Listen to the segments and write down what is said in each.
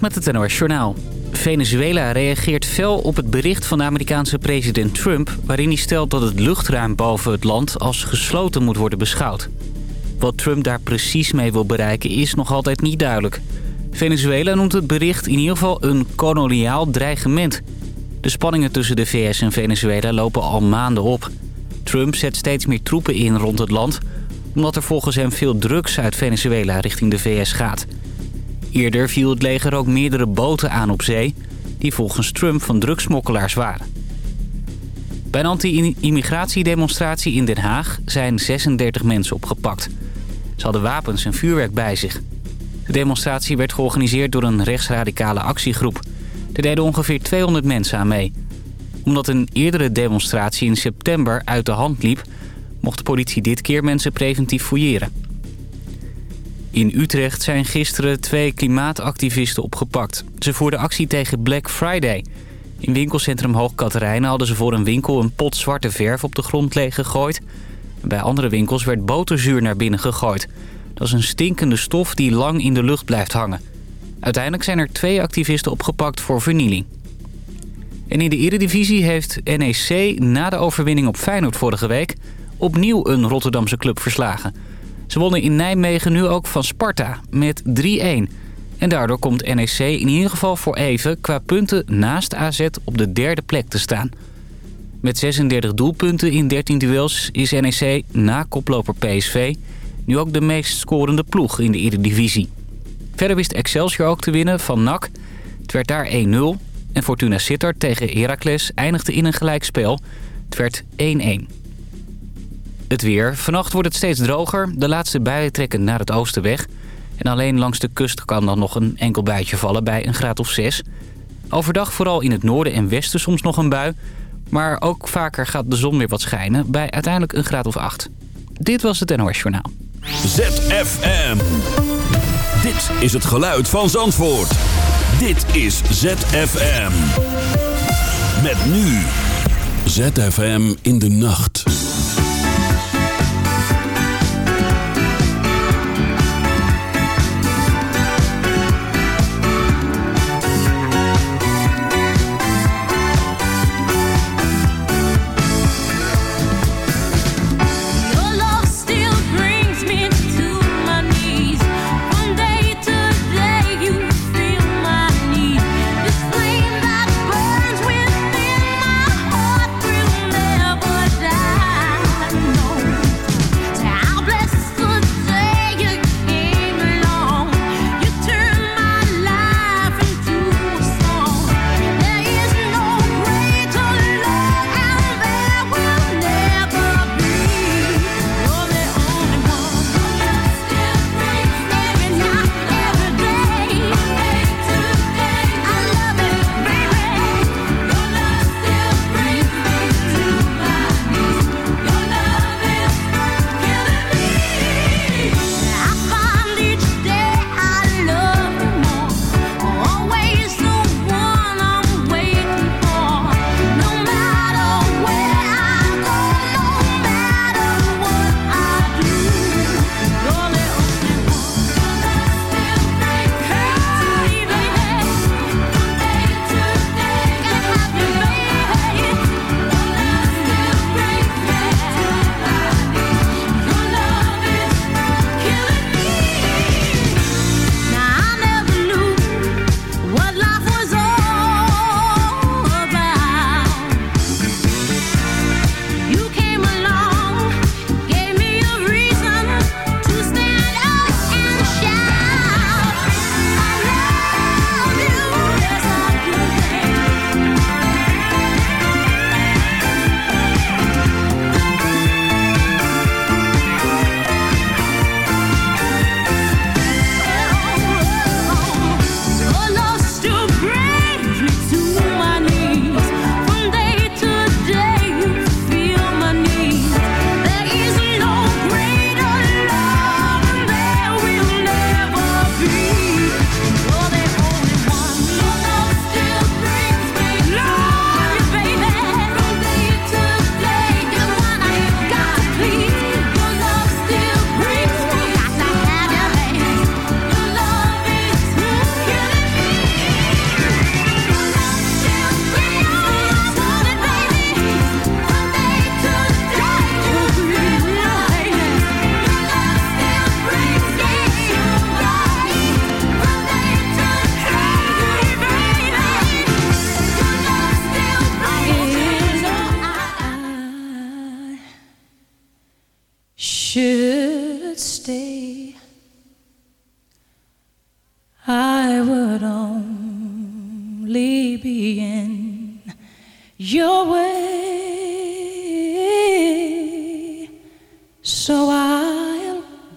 Met het NOS Journaal. Venezuela reageert fel op het bericht van de Amerikaanse president Trump... waarin hij stelt dat het luchtruim boven het land als gesloten moet worden beschouwd. Wat Trump daar precies mee wil bereiken is nog altijd niet duidelijk. Venezuela noemt het bericht in ieder geval een koloniaal dreigement. De spanningen tussen de VS en Venezuela lopen al maanden op. Trump zet steeds meer troepen in rond het land... omdat er volgens hem veel drugs uit Venezuela richting de VS gaat... Eerder viel het leger ook meerdere boten aan op zee... die volgens Trump van drugsmokkelaars waren. Bij een anti-immigratiedemonstratie in Den Haag zijn 36 mensen opgepakt. Ze hadden wapens en vuurwerk bij zich. De demonstratie werd georganiseerd door een rechtsradicale actiegroep. Er deden ongeveer 200 mensen aan mee. Omdat een eerdere demonstratie in september uit de hand liep... mocht de politie dit keer mensen preventief fouilleren. In Utrecht zijn gisteren twee klimaatactivisten opgepakt. Ze voerden actie tegen Black Friday. In winkelcentrum Hoog Katerijnen hadden ze voor een winkel een pot zwarte verf op de grond leeg gegooid. Bij andere winkels werd boterzuur naar binnen gegooid. Dat is een stinkende stof die lang in de lucht blijft hangen. Uiteindelijk zijn er twee activisten opgepakt voor vernieling. En in de Eredivisie heeft NEC na de overwinning op Feyenoord vorige week... opnieuw een Rotterdamse club verslagen... Ze wonnen in Nijmegen nu ook van Sparta met 3-1. En daardoor komt NEC in ieder geval voor even qua punten naast AZ op de derde plek te staan. Met 36 doelpunten in 13 duels is NEC na koploper PSV nu ook de meest scorende ploeg in de Eredivisie. Verder wist Excelsior ook te winnen van NAC. Het werd daar 1-0 en Fortuna Sittard tegen Heracles eindigde in een gelijkspel. Het werd 1-1. Het weer. Vannacht wordt het steeds droger. De laatste buien trekken naar het oosten weg. En alleen langs de kust kan dan nog een enkel buitje vallen bij een graad of 6. Overdag vooral in het noorden en westen soms nog een bui. Maar ook vaker gaat de zon weer wat schijnen bij uiteindelijk een graad of 8. Dit was het NOS Journaal. ZFM. Dit is het geluid van Zandvoort. Dit is ZFM. Met nu. ZFM in de nacht.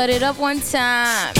cut it up one time.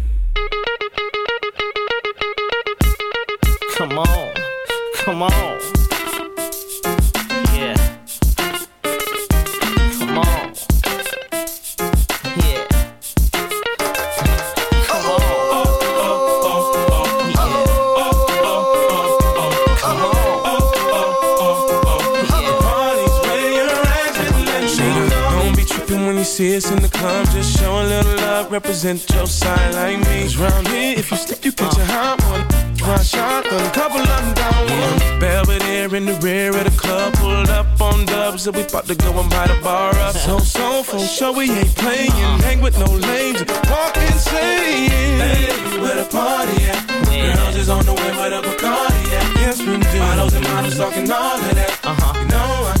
On we about to go and buy the bar up. So, so, for sure, we ain't playing. Hang with no lames, walk insane. Hey, where the party at? Girls is on the way, where the Bacardi at? Yes, we do. Bottles and models talking all of that. Uh-huh. You know I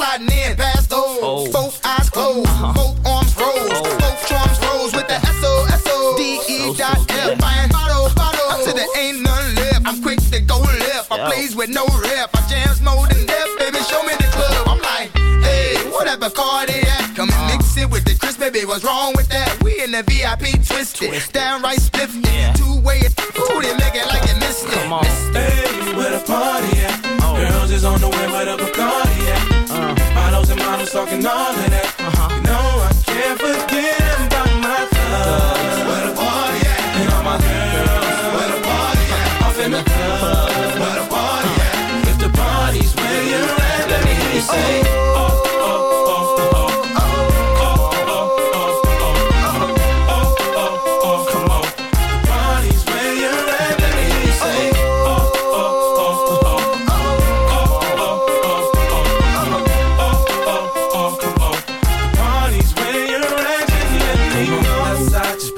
sliding in past those. Oh. Both eyes closed, both arms rose, oh. both charms rose with the S O S O D E dot F. Buying bottle, bottle. Until there ain't none left. I'm quick to go left. I plays with no rep. I jams more than death, baby. Show me the club. I'm like, hey, whatever car they at. Come and mix it with the Chris, baby. What's wrong with that? We in the VIP twisted, downright spiffy. Two way, ooh, they make it like you missed it. Come on. Hey, where the party at? Oh. Girls is on the way where the Bacardi at. And talking all of that. Uh-huh. You know I can't forget about my club. Where the party at? And all my girls. Where the party at? Off in the club. Where the party at? If the party's where you're at, let me hear you say. Oh,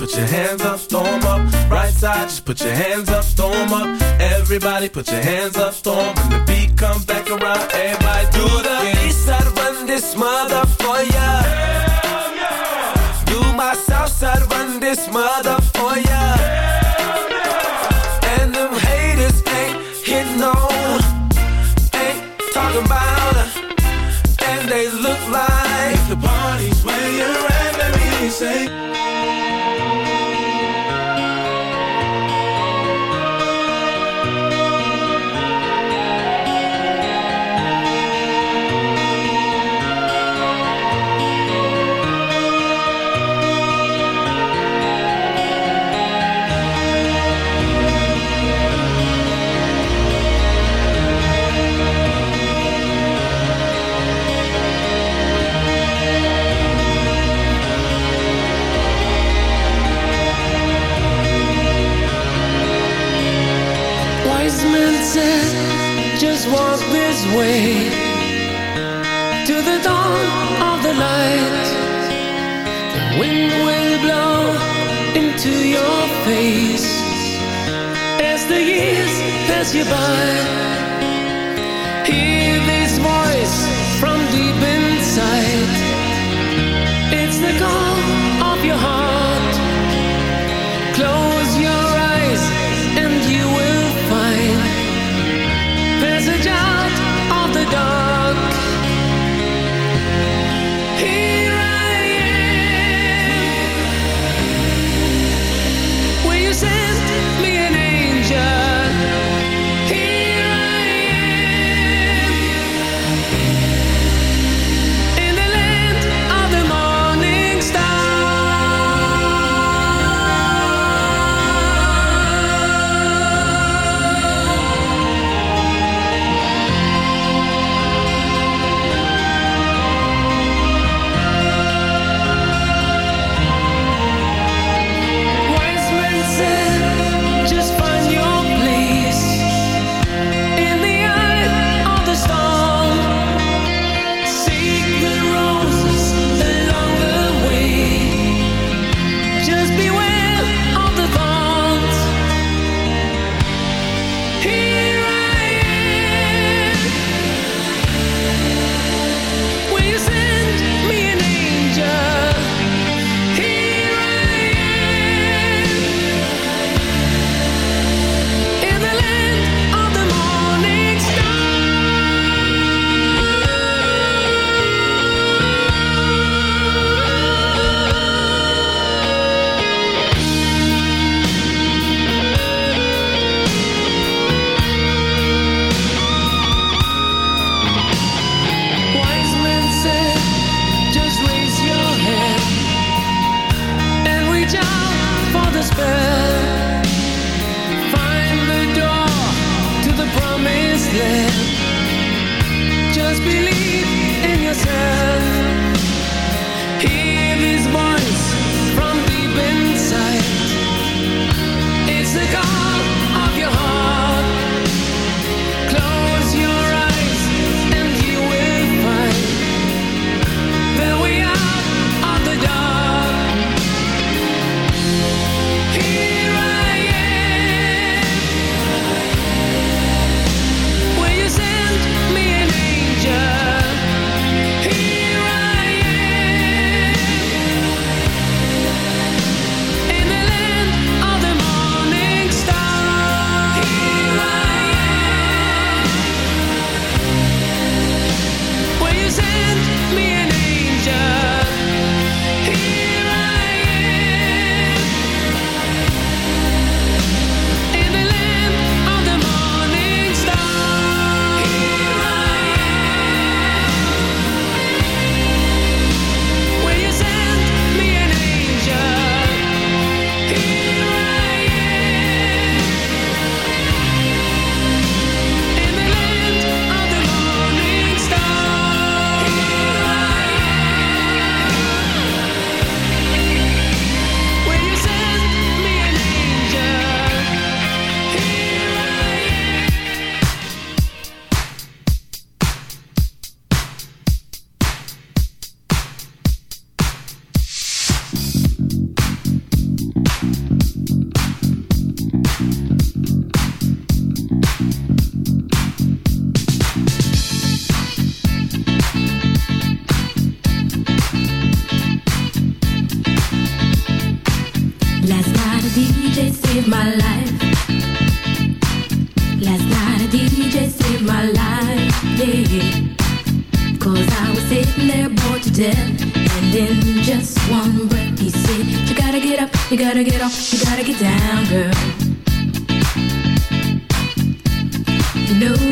put your hands up, 'em up. Right side, just put your hands up, 'em up. Everybody put your hands up, 'em. When the beat comes back around, everybody do the east side run this mother for ya. Do my south side run this mother for ya. And them haters ain't hitting on, ain't talking about her. And they look like the party's where you're at, let me say. Face as the years pass you by.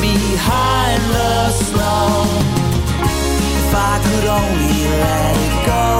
behind the snow. If I could only let it go.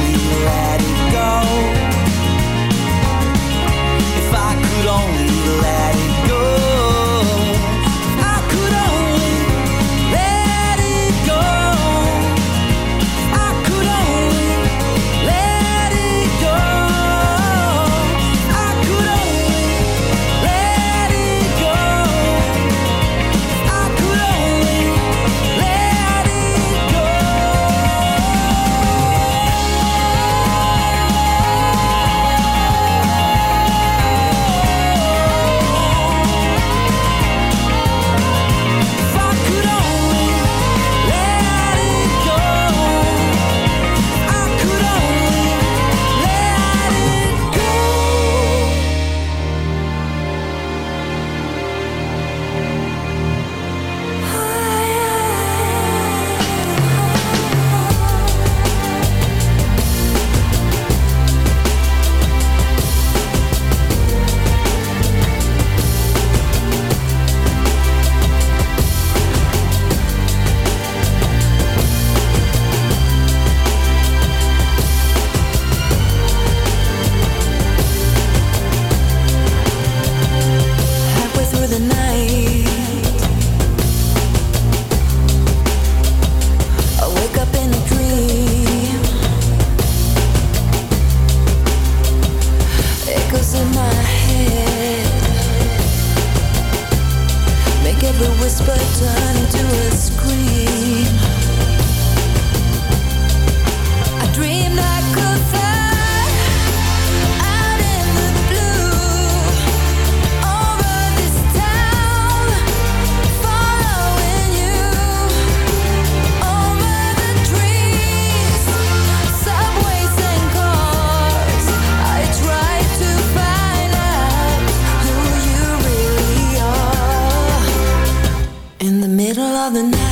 of the night.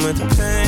Focusing on coping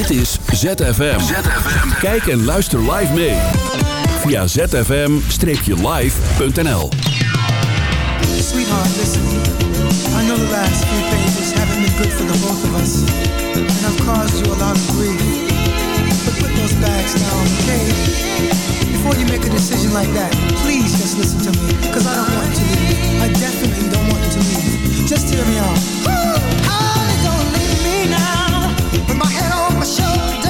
Dit is ZFM. Kijk en luister live mee. Via zfm-live.nl Sweetheart, listen. I know the last few pages haven't been good for the both of us. And I've caused you a lot of grief. But put those bags down, okay? Before you make a decision like that, please just listen to me. Cause I don't want you to leave. I definitely don't want you to leave. Just hear me out. With my head on my shoulders,